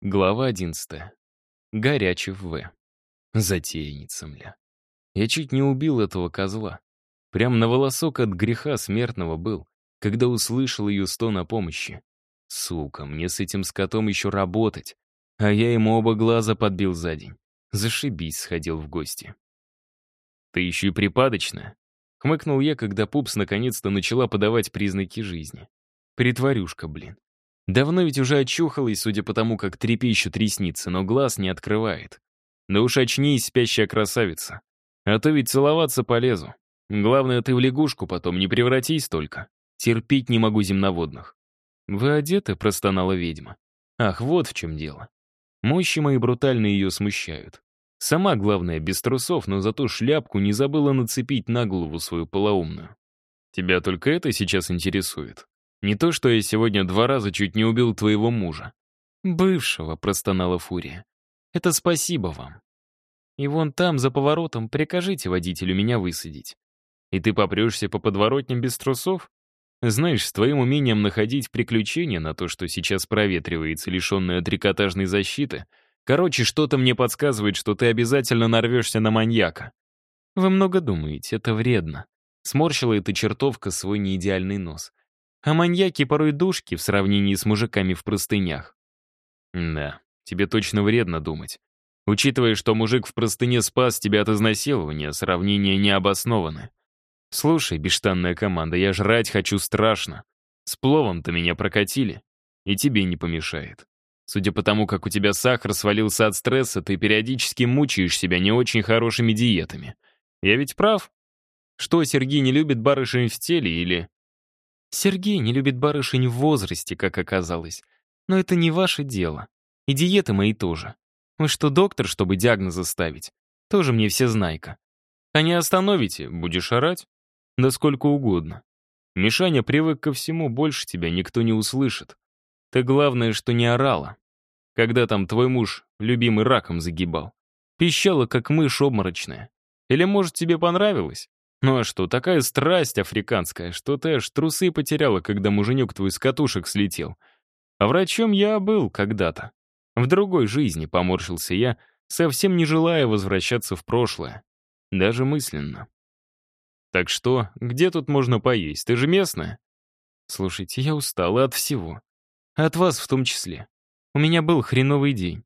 Глава 11. Горячев В. Затейница, мля. Я чуть не убил этого козла. Прям на волосок от греха смертного был, когда услышал ее стон о помощи. Сука, мне с этим скотом еще работать. А я ему оба глаза подбил за день. Зашибись, сходил в гости. «Ты еще и припадочная?» — хмыкнул я, когда пупс наконец-то начала подавать признаки жизни. «Притворюшка, блин. Давно ведь уже очухалась, судя по тому, как трепещут ресницы, но глаз не открывает. Да уж очнись, спящая красавица. А то ведь целоваться полезу. Главное, ты в лягушку потом не превратись только. Терпеть не могу земноводных. «Вы одеты?» — простонала ведьма. «Ах, вот в чем дело. Мощи мои брутально ее смущают. Сама, главное, без трусов, но зато шляпку не забыла нацепить на голову свою полоумную. Тебя только это сейчас интересует?» Не то, что я сегодня два раза чуть не убил твоего мужа. Бывшего, простонала Фурия. Это спасибо вам. И вон там, за поворотом, прикажите водителю меня высадить. И ты попрешься по подворотням без трусов? Знаешь, с твоим умением находить приключения на то, что сейчас проветривается, лишенное трикотажной защиты, короче, что-то мне подсказывает, что ты обязательно нарвешься на маньяка. Вы много думаете, это вредно. Сморщила эта чертовка свой неидеальный нос. А маньяки порой душки в сравнении с мужиками в простынях. Да, тебе точно вредно думать. Учитывая, что мужик в простыне спас тебя от изнасилования, сравнения не обоснованы. Слушай, бештанная команда, я жрать хочу страшно. С пловом-то меня прокатили. И тебе не помешает. Судя по тому, как у тебя сахар свалился от стресса, ты периодически мучаешь себя не очень хорошими диетами. Я ведь прав? Что, Сергей не любит барышень в теле или Сергей не любит барышень в возрасте, как оказалось. Но это не ваше дело. И диеты мои тоже. Вы что, доктор, чтобы диагнозы ставить? Тоже мне все знайка. А не остановите, будешь орать? Да сколько угодно. Мишаня привык ко всему, больше тебя никто не услышит. Ты главное, что не орала. Когда там твой муж любимый раком загибал. Пищала, как мышь обморочная. Или, может, тебе понравилось? Ну а что, такая страсть африканская, что ты аж трусы потеряла, когда муженек твой с катушек слетел. А врачом я был когда-то. В другой жизни поморщился я, совсем не желая возвращаться в прошлое. Даже мысленно. «Так что, где тут можно поесть? Ты же местная?» «Слушайте, я устала от всего. От вас в том числе. У меня был хреновый день.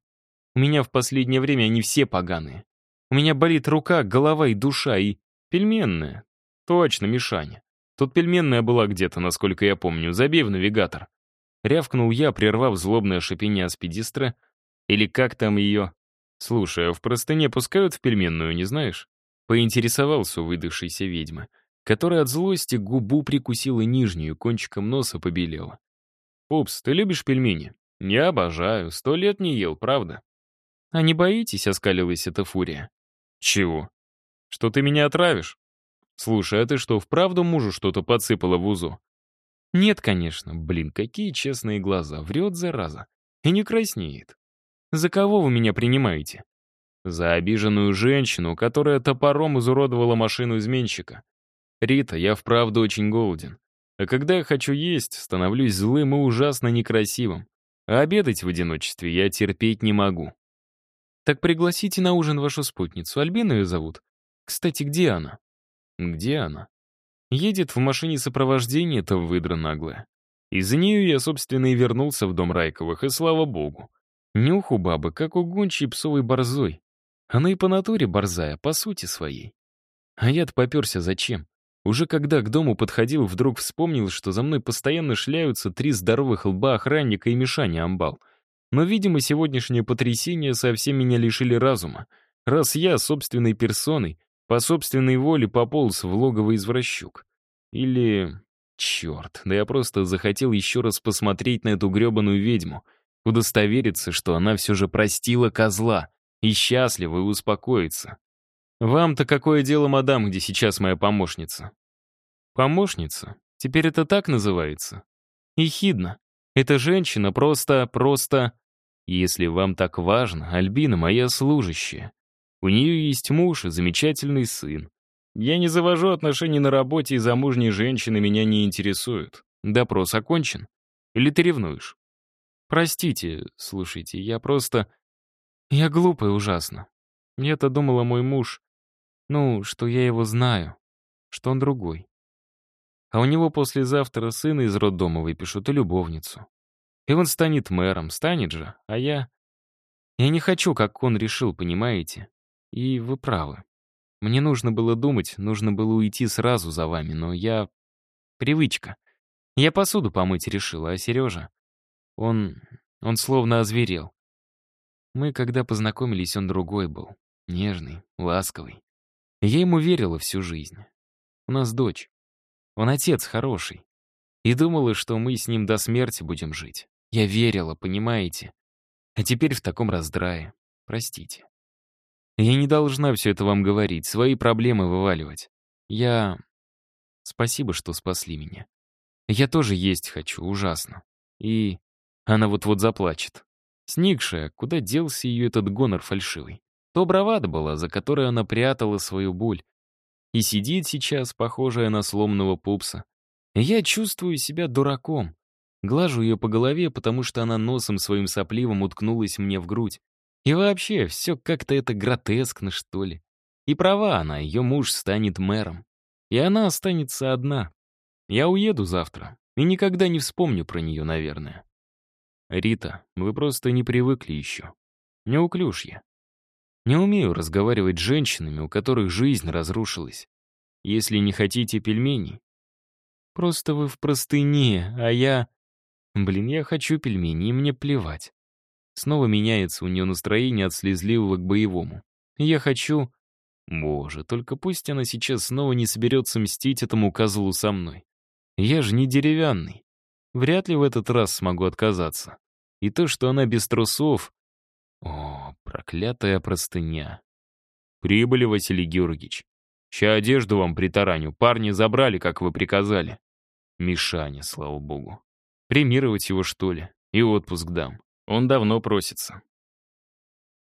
У меня в последнее время они все поганые. У меня болит рука, голова и душа, и... Пельменная. Точно, Мишаня. Тут пельменная была где-то, насколько я помню. Забей в навигатор. Рявкнул я, прервав злобное шипение аспидистра. Или как там ее? Слушай, а в простыне пускают в пельменную, не знаешь? Поинтересовался у выдохшейся ведьмы, которая от злости губу прикусила нижнюю, кончиком носа побелела. «Пупс, ты любишь пельмени?» Не обожаю. Сто лет не ел, правда». «А не боитесь?» — оскалилась эта фурия. «Чего?» что ты меня отравишь. Слушай, а ты что, вправду мужу что-то подсыпала в узу? Нет, конечно. Блин, какие честные глаза. Врет, зараза. И не краснеет. За кого вы меня принимаете? За обиженную женщину, которая топором изуродовала машину изменщика. Рита, я вправду очень голоден. А когда я хочу есть, становлюсь злым и ужасно некрасивым. А обедать в одиночестве я терпеть не могу. Так пригласите на ужин вашу спутницу. Альбину ее зовут. Кстати, где она? Где она? Едет в машине сопровождения эта выдра наглая. Из-за нее я, собственно, и вернулся в дом Райковых, и слава богу. Нюх у бабы, как у гончей псовой борзой. Она и по натуре борзая, по сути своей. А я-то поперся зачем? Уже когда к дому подходил, вдруг вспомнил, что за мной постоянно шляются три здоровых лба охранника и Мишаня Амбал. Но, видимо, сегодняшнее потрясение совсем меня лишили разума, раз я собственной персоной по собственной воле пополз в логово извращук. Или... Черт, да я просто захотел еще раз посмотреть на эту гребаную ведьму, удостовериться, что она все же простила козла, и счастлива, и успокоится. Вам-то какое дело, мадам, где сейчас моя помощница? Помощница? Теперь это так называется? Ехидно. Эта женщина просто, просто... Если вам так важно, Альбина моя служащая. У нее есть муж и замечательный сын. Я не завожу отношений на работе, и замужние женщины меня не интересуют. Допрос окончен. Или ты ревнуешь? Простите, слушайте, я просто... Я глупая ужасно. Мне-то думала мой муж, ну, что я его знаю, что он другой. А у него послезавтра сына из роддома выпишут и любовницу. И он станет мэром, станет же, а я... Я не хочу, как он решил, понимаете? И вы правы. Мне нужно было думать, нужно было уйти сразу за вами, но я... Привычка. Я посуду помыть решила, а Сережа... Он... он словно озверел. Мы, когда познакомились, он другой был. Нежный, ласковый. Я ему верила всю жизнь. У нас дочь. Он отец хороший. И думала, что мы с ним до смерти будем жить. Я верила, понимаете? А теперь в таком раздрае. Простите. Я не должна все это вам говорить, свои проблемы вываливать. Я... Спасибо, что спасли меня. Я тоже есть хочу, ужасно. И... Она вот-вот заплачет. Сникшая, куда делся ее этот гонор фальшивый? То бравада была, за которой она прятала свою боль. И сидит сейчас, похожая на сломного пупса. Я чувствую себя дураком. Глажу ее по голове, потому что она носом своим сопливым уткнулась мне в грудь. И вообще, все как-то это гротескно, что ли. И права она, ее муж станет мэром. И она останется одна. Я уеду завтра и никогда не вспомню про нее, наверное. Рита, вы просто не привыкли еще. Неуклюж я. Не умею разговаривать с женщинами, у которых жизнь разрушилась. Если не хотите пельменей, просто вы в простыне, а я... Блин, я хочу пельмени, и мне плевать. Снова меняется у нее настроение от слезливого к боевому. Я хочу... Боже, только пусть она сейчас снова не соберется мстить этому козлу со мной. Я же не деревянный. Вряд ли в этот раз смогу отказаться. И то, что она без трусов... О, проклятая простыня. Прибыли, Василий Георгиевич. Ща одежду вам притараню. Парни забрали, как вы приказали. Мишаня, слава богу. Премировать его, что ли? И отпуск дам. Он давно просится.